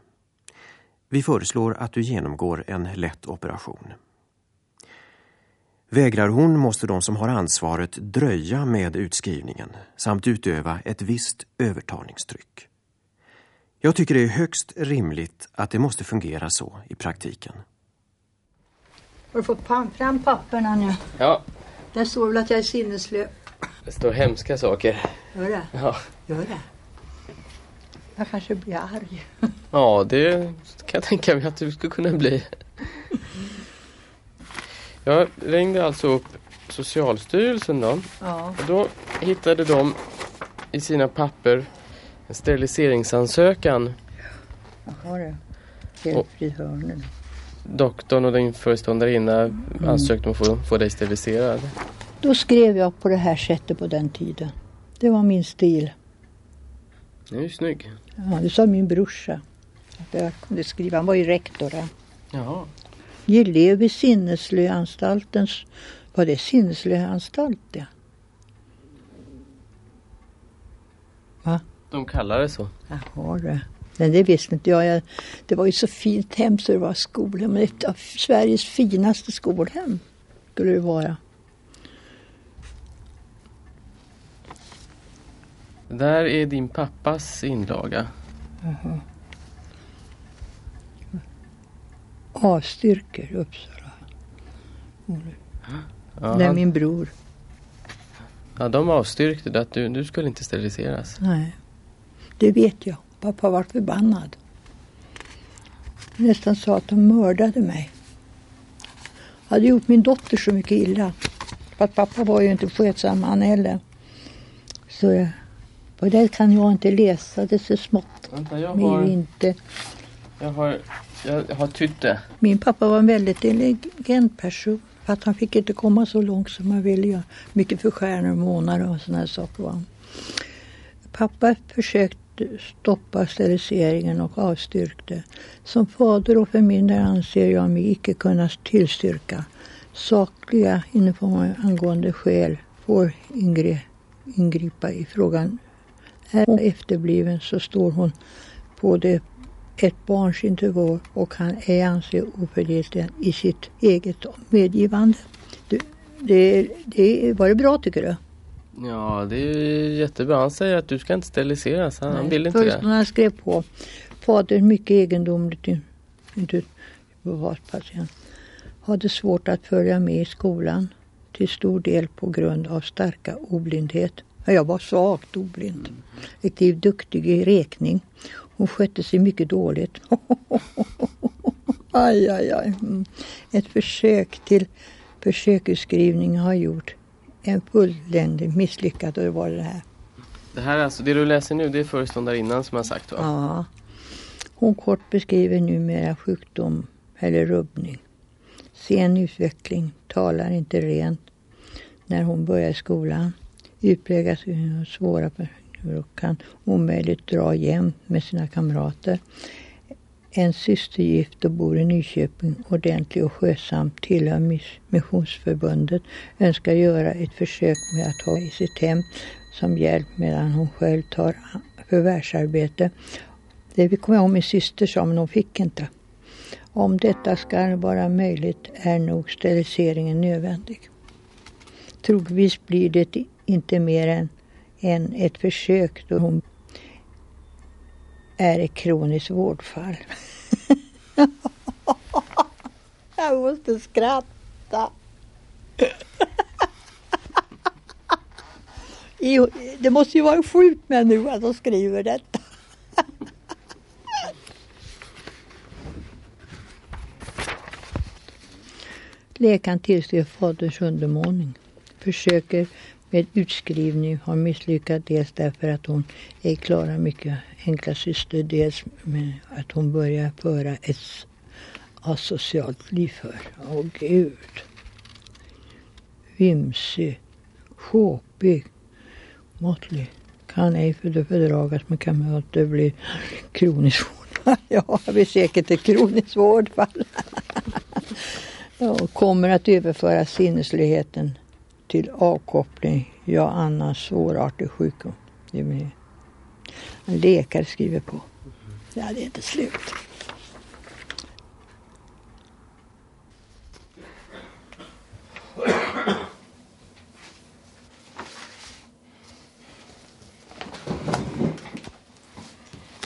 Vi föreslår att du genomgår en lätt operation. Vägrar hon måste de som har ansvaret dröja med utskrivningen samt utöva ett visst övertalningstryck. Jag tycker det är högst rimligt att det måste fungera så i praktiken. Har du fått fram papperna nu? Ja. Där står väl att jag är sinneslö. Det står hemska saker. Gör det? Ja. Gör det? Jag kanske blir arg. Ja, det kan jag tänka mig att du skulle kunna bli. Jag ringde alltså upp Socialstyrelsen då. Ja. Och då hittade de i sina papper en steriliseringsansökan. Jaha det. Helfrid Hörner. Doktorn och din föreståndarinna mm. ansökte om att få, få dig steriliserad. Då skrev jag på det här sättet på den tiden. Det var min stil. Det är snygg. Ja, det sa min brorsa. Att jag kunde skriva. Han var ju rektor där. Jaha. Gillev vid Sinneslöanstaltens... Var det Sinneslöanstalt ja? Va? De kallar det så. Jaha det. Men det visste inte jag. Det var ju så fint hem så det var skolhem. Ett av Sveriges finaste skolhem skulle det vara. Där är din pappas inlaga. Jaha. Avstyrker Uppsala. Ja, det är han- min bror. Ja, de avstyrkte att du, du skulle inte steriliseras. Nej, det vet jag. Pappa var förbannad. Nästan sa att de mördade mig. Hade gjort min dotter så mycket illa. För att pappa var ju inte skötsam han heller. Så jag, och det kan jag inte läsa, det är så smått. Vänta, jag har, inte. jag har, jag har tytt det. Min pappa var en väldigt intelligent person. För att han fick inte komma så långt som han ville göra. Mycket för stjärnor och månar och sådana här saker var han. Pappa försökte stoppa steriliseringen och avstyrkte. Som fader och förmyndare anser jag mig icke kunna tillstyrka. Sakliga informationer angående skäl får ingre, ingripa i frågan. Är efterbliven så står hon på det ett barns intervall och han är anser ofördelaktig i sitt eget medgivande. Det, det, det, var det bra tycker du? Ja, det är jättebra. Han säger att du ska inte steriliseras. Han, Nej, vill inte först det. när han skrev på. Fader mycket egendomligt, inte patient. Hade svårt att följa med i skolan. Till stor del på grund av starka oblindhet. Jag var svagt oblind. Riktigt duktig i räkning. Hon skötte sig mycket dåligt. aj, aj, aj. Mm. Ett försök till försöksutskrivning har gjort en fullständigt misslyckad och det var det här. Det här alltså, det du läser nu det är föreståndarinnan som har sagt va? Ja. Hon kort beskriver numera sjukdom eller rubbning. Sen utveckling, talar inte rent när hon börjar skolan. Utpräglas svåra och kan omöjligt dra jämnt med sina kamrater. En syster gift och bor i Nyköping, ordentlig och skötsam, tillhör Missionsförbundet, önskar göra ett försök med att ha i sitt hem som hjälp medan hon själv tar förvärvsarbete. Det vi kommer ihåg min syster sa, men hon fick inte. Om detta ska vara möjligt är nog steriliseringen nödvändig. Troligtvis blir det inte mer än, än ett försök då hon är ett kroniskt vårdfall. Jag måste skratta. Det måste ju vara en sjuk människa som skriver detta. Läkaren tillskrev faderns undermåning. Försöker med utskrivning har misslyckats dels därför att hon ej klarar mycket enkla syster, dels med att hon börjar föra ett asocialt liv för. Åh gud. Vimsig, sjåpig, måttlig. Kan ej för det fördragas med kamrater blir kroniskt vårdfall. Ja, det blir säkert ett kroniskt vårdfall. ja, kommer att överföra sinnesligheten till avkoppling, ja annars svårartig sjukdom. Det är. En läkare skriver på. Ja, det är inte slut.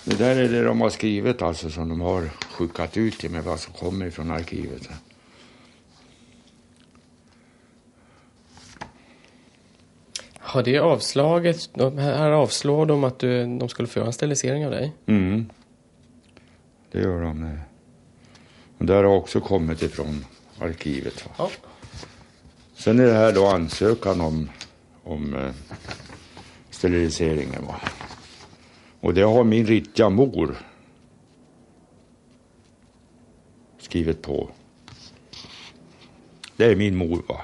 Det där är det de har skrivit alltså som de har skickat ut till mig, vad som kommer från arkivet. Har det avslaget, här avslår de att du, de skulle få en sterilisering av dig? Mm. Det gör de. Och där har också kommit ifrån arkivet. Ja. Sen är det här då ansökan om, om eh, steriliseringen. Va? Och det har min riktiga mor skrivit på. Det är min mor va.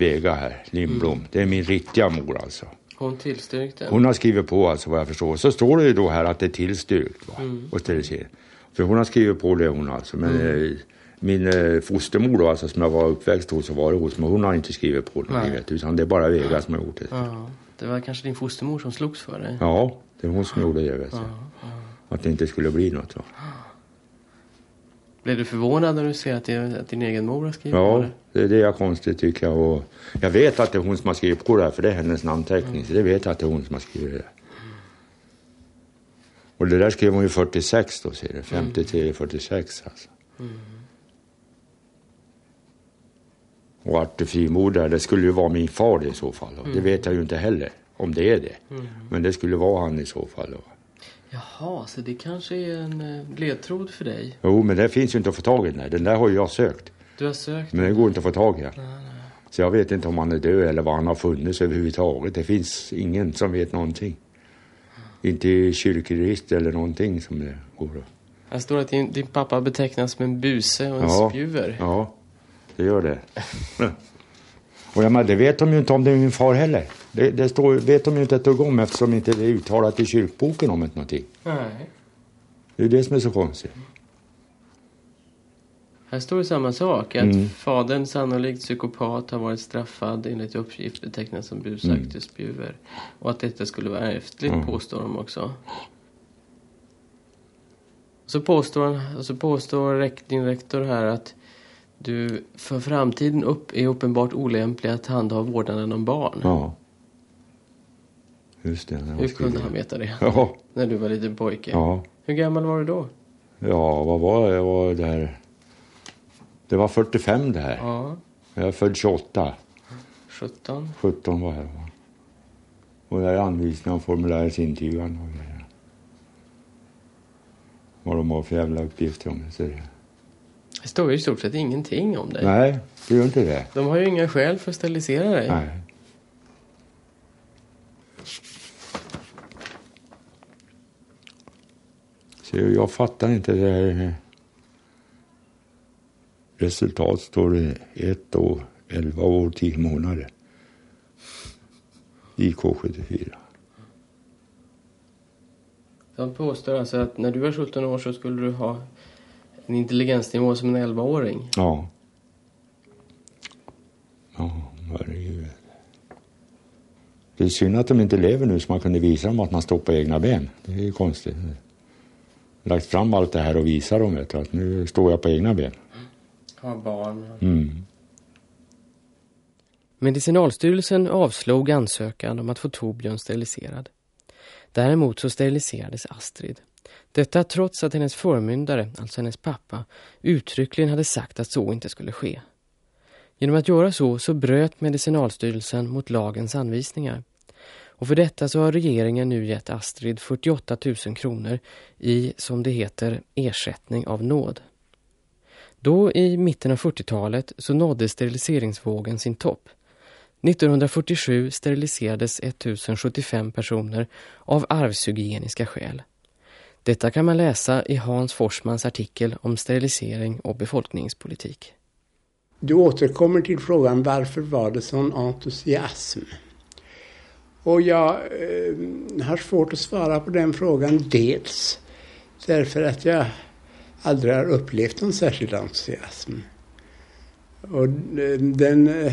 Vega här, Lindblom. Mm. Det är min riktiga mor alltså. Hon tillstyrkte? Hon har skrivit på alltså vad jag förstår. Så står det ju då här att det är tillstyrkt va? Mm. och sterilisering. För hon har skrivit på det hon alltså. Men mm. eh, min eh, fostermor då alltså som jag var uppväxt hos och var hos. Men hon har inte skrivit på det. Utan det är bara Vega som har gjort det. Ja, det var kanske din fostermor som slogs för dig? Ja, det är hon som gjorde det vet ja, ja. Att det inte skulle bli något. Va? Blev du förvånad när du ser att, det, att din egen mor har skrivit ja, på det? Ja, det är det konstigt tycker jag. Och jag vet att det är hon som har skrivit på det här, för det är hennes namnteckning. Mm. Så det vet jag att det är hon som har skrivit det. Och det där skrev hon ju 46 då, ser du. 53, mm. 46 alltså. Mm. Och Arte Frimoder, det skulle ju vara min far i så fall. Mm. Det vet jag ju inte heller om det är det. Mm. Men det skulle vara han i så fall. Då. Jaha, så det kanske är en eh, ledtråd för dig? Jo, men det finns ju inte att få tag i den där. Den där har jag sökt. Du har sökt? Men den går inte att få tag i. Nej, nej. Så jag vet inte om han är död eller var han har funnits överhuvudtaget. Det finns ingen som vet någonting. Mm. Inte i kyrkoregister eller någonting som det går att... Här står att din, din pappa betecknas som en buse och en ja, spjuver. Ja, det gör det. och jag menar, det vet de ju inte om det är min far heller. Det, det står, vet de ju inte ett dugg om eftersom inte det är uttalat i kyrkboken om ett någonting. Nej. Det är det som är så konstigt. Här står det samma sak. Att Mm. fadern sannolikt psykopat har varit straffad enligt uppgift betecknad som busaktig och spjuver. Och att detta skulle vara ärftligt Mm. påstår de också. Så påstår, så påstår din rektor här att du för framtiden upp är uppenbart olämplig att handha vårdnaden om barn. Ja. Just det. Hur kunde han veta det? Ja. När du var liten pojke? Ja. Hur gammal var du då? Ja, vad var det? Jag var där... Det var 45 det här. Ja, Jag är född 28. 17. 17 var jag. va. Och där är anvisningar och formulärets intygande och grejer. Vad de har för jävla uppgifter om det. Så det. Det står ju i stort sett ingenting om dig. Nej, det gör inte det. De har ju inga skäl för att sterilisera dig. Nej. Så jag fattar inte det här. Resultat står det ett år, 11 år, 10 månader. IK74. De påstår alltså att när du var 17 år så skulle du ha en intelligensnivå som en 11-åring. Ja. Ja, herregud. Det är synd att de inte lever nu så man kunde visa dem att man står på egna ben. Det är ju konstigt. Lagt fram allt det här och visar dem vet du, att nu står jag på egna ben. Ha barn. Mm. Medicinalstyrelsen avslog ansökan om att få Torbjörn steriliserad. Däremot så steriliserades Astrid. Detta trots att hennes förmyndare, alltså hennes pappa, uttryckligen hade sagt att så inte skulle ske. Genom att göra så så bröt Medicinalstyrelsen mot lagens anvisningar. Och för detta så har regeringen nu gett Astrid 48 000 kronor i, som det heter, ersättning av nåd. Då i mitten av 40-talet så nådde steriliseringsvågen sin topp. 1947 steriliserades 1075 personer av arvshygieniska skäl. Detta kan man läsa i Hans Forsmans artikel om sterilisering och befolkningspolitik. Du återkommer till frågan varför var det sån entusiasm? Och jag eh, har svårt att svara på den frågan dels därför att jag aldrig har upplevt någon särskild entusiasm. Och eh, den eh,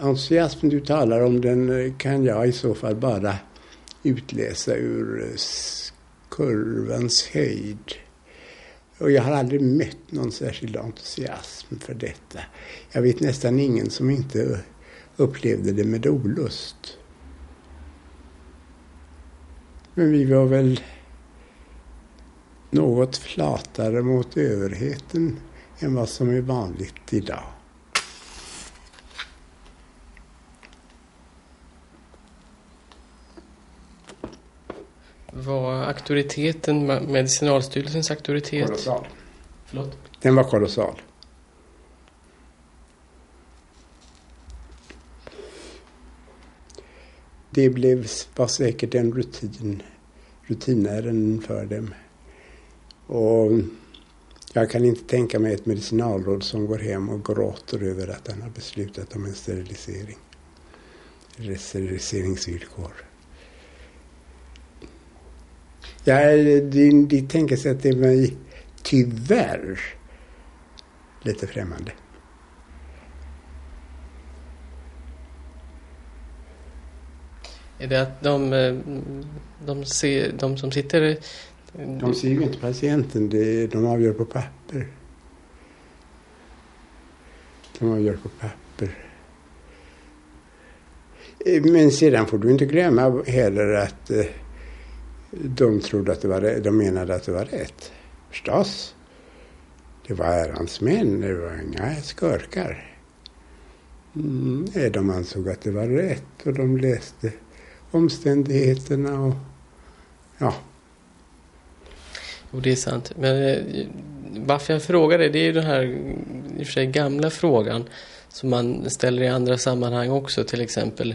entusiasm du talar om den eh, kan jag i så fall bara utläsa ur eh, kurvans höjd. Och jag har aldrig mött någon särskild entusiasm för detta. Jag vet nästan ingen som inte upplevde det med olust. Men vi var väl något flatare mot överheten än vad som är vanligt idag. Var auktoriteten, Medicinalstyrelsens auktoritet... Kolossal. Förlåt? Den var kolossal. Det blev, var säkert en rutin, rutinärenden för dem. Och jag kan inte tänka mig ett medicinalråd som går hem och gråter över att han har beslutat om en sterilisering. Eller steriliseringsvillkor. Ja, det, det tänker sig att det är mig tyvärr lite främmande. Är det att de, eh, de, ser, de som sitter... Eh, de ser ju inte patienten, det, de avgör på papper. De avgör på papper. Eh, men sedan får du inte glömma heller att de trodde att det var rätt, de menade att det var rätt. Förstås. Det var ärans män, det var inga skurkar. Mm, de ansåg att det var rätt och de läste omständigheterna och ja, Jo, det är sant. Men eh, varför jag frågar det, det är ju den här i och för sig gamla frågan som man ställer i andra sammanhang också. Till exempel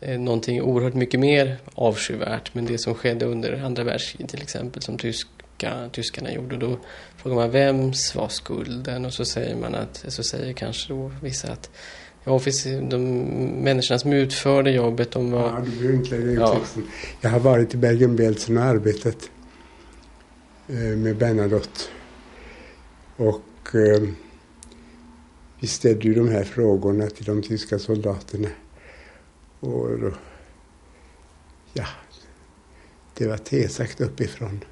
eh, någonting oerhört mycket mer avskyvärt. Men det som skedde under andra världskriget till exempel som tyska, tyskarna gjorde. Då frågar man vems var skulden? Och så säger man att, så säger kanske då vissa att de människorna som utförde jobbet, de var... Ja, inte lägga ut ja. texten. Jag har varit i Bergen-Belsen och arbetat eh, med Bernadotte. Och eh, vi ställde ju de här frågorna till de tyska soldaterna. Och då, ja, det var tesagt uppifrån.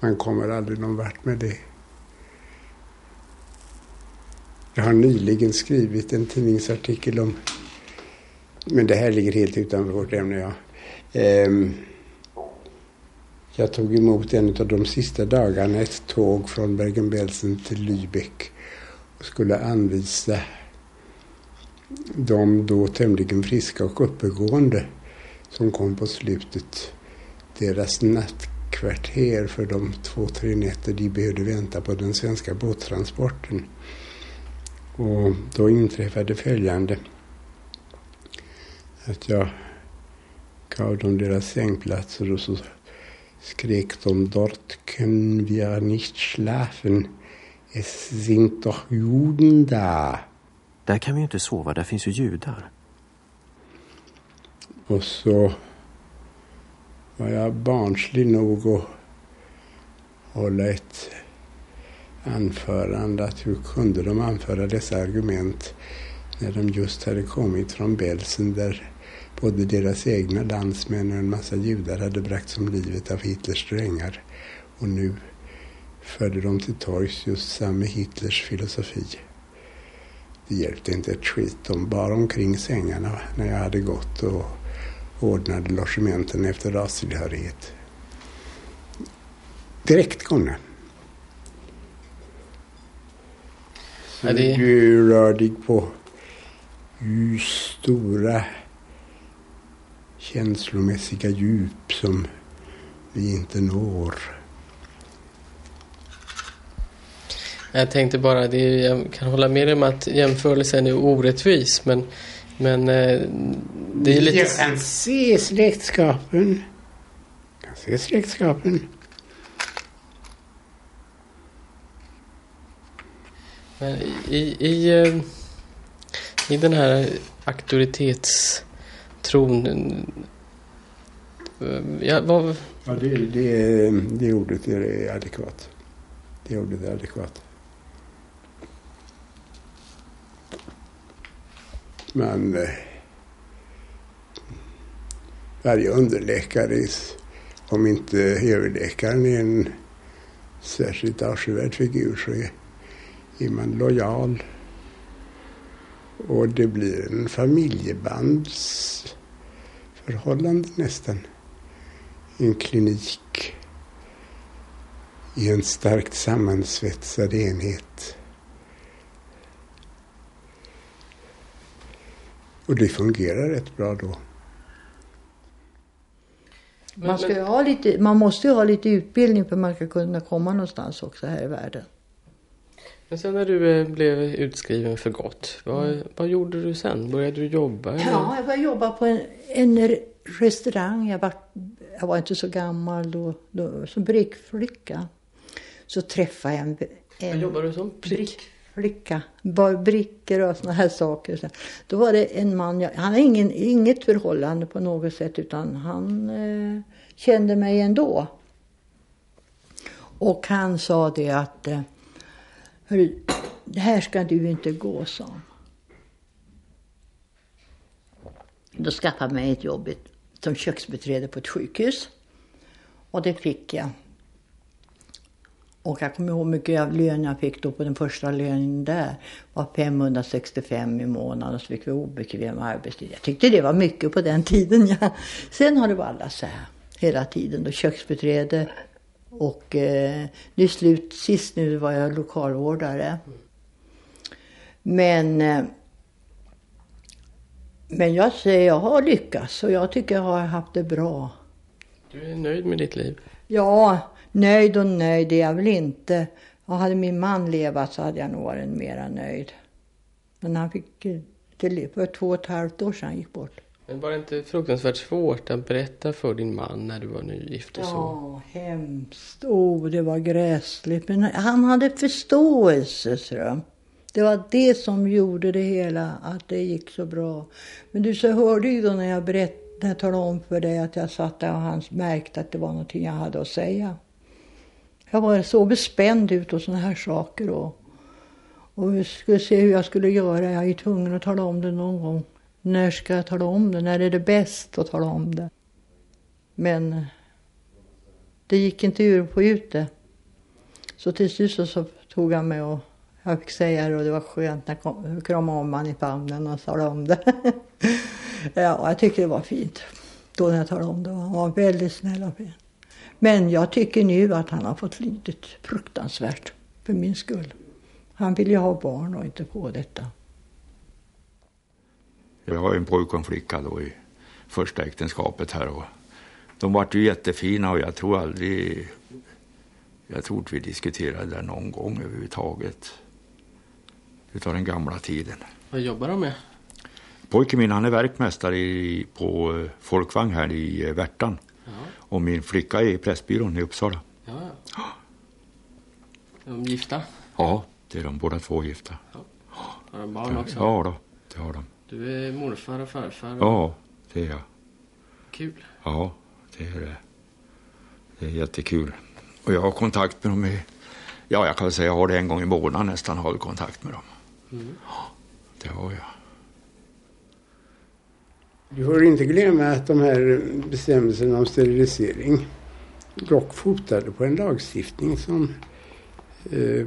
Man kommer aldrig någon vart med det. Jag har nyligen skrivit en tidningsartikel om, men det här ligger helt utanför vårt ämne. Ja. Ehm, jag tog emot en av de sista dagarna ett tåg från Bergen-Belsen till Lübeck och skulle anvisa de då tämligen friska och uppegående som kom på slutet deras nattkvarter för de två, tre nätter de behövde vänta på den svenska båttransporten. Och då inträffade följande. Att jag gav dem deras sängplatser och så skrek de dort können wir nicht schlafen. Es sind doch Juden da. Där kan vi ju inte sova, där finns ju judar. Och så var jag barnslig nog att hålla ett anförande. Att hur kunde de anföra dessa argument när de just hade kommit från Belsen där både deras egna landsmän och en massa judar hade bragts om livet av Hitlers drängar. Och nu förde de till torgs just samma Hitlers filosofi. Det hjälpte inte ett skit. De bar omkring sängarna när jag hade gått och ordnade logementen efter rastillhörighet. Direkt kunde. Så det... du rör dig på stora känslomässiga djup som vi inte når. Jag tänkte bara, det är, jag kan hålla med om att jämförelsen är orättvis men, men eh, det är lite... Jag kan se släktskapen. Jag kan se släktskapen. Men i, i, eh, i den här auktoritetstron eh, Ja, vad... ja det, det, det ordet är adekvat. Det ordet är adekvat. Men eh, varje underläkare, om inte överläkaren är en särskilt avskyvärd figur så är, är man lojal. Och det blir en familjebandsförhållande nästan. En klinik i en starkt sammansvetsad enhet. Och det fungerar rätt bra då. Man, ska ha lite, man måste ju ha lite utbildning för att man ska kunna komma någonstans också här i världen. Men sen när du eh, blev utskriven för gott, vad, mm. vad gjorde du sen? Började du jobba? Eller? Ja, jag började jobba på en, en restaurang. Jag var, jag var inte så gammal då, då som brickflicka. Så träffade jag en... en vad jobbade du som? Brick? flicka, bar brickor och såna här saker. Då var det en man, han hade ingen, inget förhållande på något sätt utan han eh, kände mig ändå. Och han sa det att, Hörru, det här ska du inte gå, sa. Då skaffade jag mig ett jobb som köksbiträde på ett sjukhus. Och det fick jag. Och jag kommer ihåg hur mycket lön jag fick då på den första lönen där. var 565 i månaden och så fick vi obekväm arbetstid. Jag tyckte det var mycket på den tiden. Ja. Sen har det varit så här hela tiden då köksbiträde och eh, det slut, sist nu var jag lokalvårdare. Men eh, men jag säger, jag har lyckats och jag tycker jag har haft det bra. Du är nöjd med ditt liv? Ja, Nöjd och nöjd är jag väl inte. Och hade min man levat så hade jag nog varit mera nöjd. Men han fick, för två och ett halvt år sedan gick bort. Men var det inte fruktansvärt svårt att berätta för din man när du var nygift och så? Ja, hemskt. Oh, det var gräsligt. Men han hade förståelse, tror jag. Det var det som gjorde det hela, att det gick så bra. Men du så hörde ju då när jag berättade, när jag talade om för dig att jag satt där och han märkte att det var någonting jag hade att säga. Jag var så bespänd ut och sådana här saker och, och skulle se hur jag skulle göra. Jag är tvungen att tala om det någon gång. När ska jag tala om det? När är det bäst att tala om det? Men det gick inte ur på ut det. Så till slut så tog han mig och jag fick säga det och det var skönt när jag kramade om honom i famnen och talade om det. ja, jag tycker det var fint då när jag talade om det. Han var väldigt snäll och fin. Men jag tycker nu att han har fått lidit fruktansvärt för min skull. Han vill ju ha barn och inte få detta. Jag har en pojke och en flicka då i första äktenskapet här och de vart ju jättefina och jag tror aldrig, jag tror inte vi diskuterade det någon gång överhuvudtaget. Utav den gamla tiden. Vad jobbar de med? Pojken min han är verkmästare i, på eh, Folkvagn här i eh, Värtan. Ja. Och min flicka är i Pressbyrån i Uppsala. Ja. Är de gifta? Ja, det är de båda två gifta. Ja. Har de barn också? Ja, då, det har de. Du är morfar och farfar? Ja, det är jag. Kul. Ja, det är det. Det är jättekul. Och jag har kontakt med dem i, ja jag kan säga jag har det en gång i månaden nästan har kontakt med dem. Mm. Ja, det har jag. Du får inte glömma att de här bestämmelserna om sterilisering dock fotade på en lagstiftning som eh,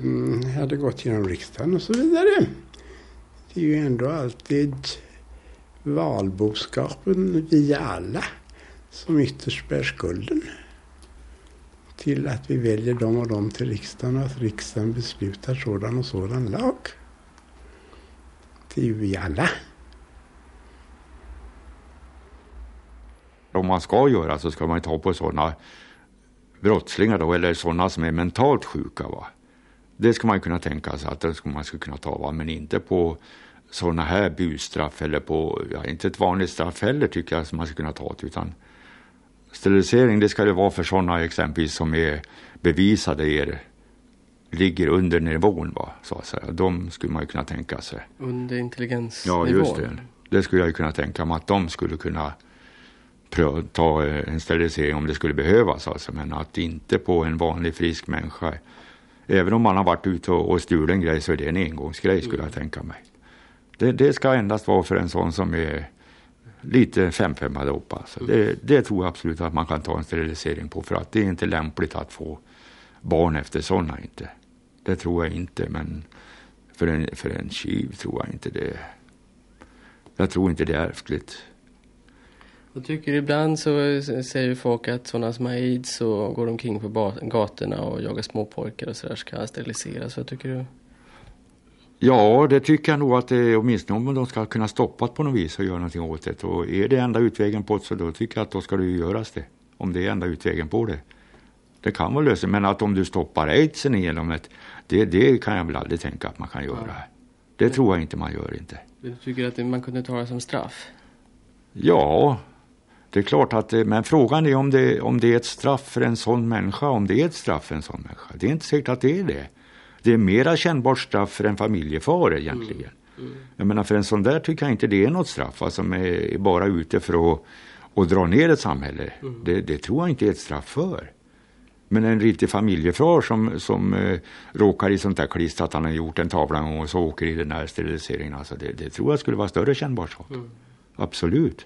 hade gått genom riksdagen och så vidare. Det är ju ändå alltid valboskapen, vi alla, som ytterst bär skulden till att vi väljer dem och dem till riksdagen och att riksdagen beslutar sådan och sådan lag. Det är ju vi alla. Om man ska göra så ska man ta på sådana brottslingar då, eller sådana som är mentalt sjuka. Va? Det ska man kunna tänka sig att man ska kunna ta, va? men inte på sådana här busstraff eller på, ja, inte ett vanligt straff heller tycker jag som man ska kunna ta utan sterilisering det ska det vara för sådana exempelvis som är bevisade er ligger under nivån va, så att säga. De skulle man ju kunna tänka sig. Under intelligensnivån? Ja, just det. Det skulle jag ju kunna tänka mig att de skulle kunna ta eh, en sterilisering om det skulle behövas alltså. Men att inte på en vanlig frisk människa. Även om man har varit ute och, och stulit en grej så är det en engångsgrej skulle jag tänka mig. Det, det ska endast vara för en sån som är lite femfemmade upp. Alltså. Det, det tror jag absolut att man kan ta en sterilisering på för att det är inte lämpligt att få barn efter sådana inte. Det tror jag inte men för en, för en tjuv tror jag inte det. Jag tror inte det är ärftligt. Jag tycker ibland så säger folk att sådana som har aids och går omkring på gatorna och jagar småpojkar och sådär ska steriliseras. Vad tycker du? Ja, det tycker jag nog att det är, åtminstone om de ska kunna stoppa på något vis och göra någonting åt det. Och är det enda utvägen på det så då tycker jag att då ska det ju göras det. Om det är enda utvägen på det. Det kan vara lösning, men att om du stoppar aidsen genom ett, det, det kan jag väl aldrig tänka att man kan göra. Ja. Det tror jag inte man gör inte. Du tycker att man kunde ta det som straff? Ja, det är klart att, men frågan är om det, om det är ett straff för en sån människa, om det är ett straff för en sån människa. Det är inte säkert att det är det. Det är mera kännbart straff för en familjefar egentligen. Mm. Mm. Jag menar för en sån där tycker jag inte det är något straff, alltså som är bara ute för att och dra ner ett samhälle. Mm. Det, det, tror jag inte är ett straff för. Men en riktig familjefar som, som eh, råkar i sånt där klister att han har gjort en tavla och så åker i den här steriliseringen. Alltså det, det tror jag skulle vara större kännbart sak. Mm. Absolut.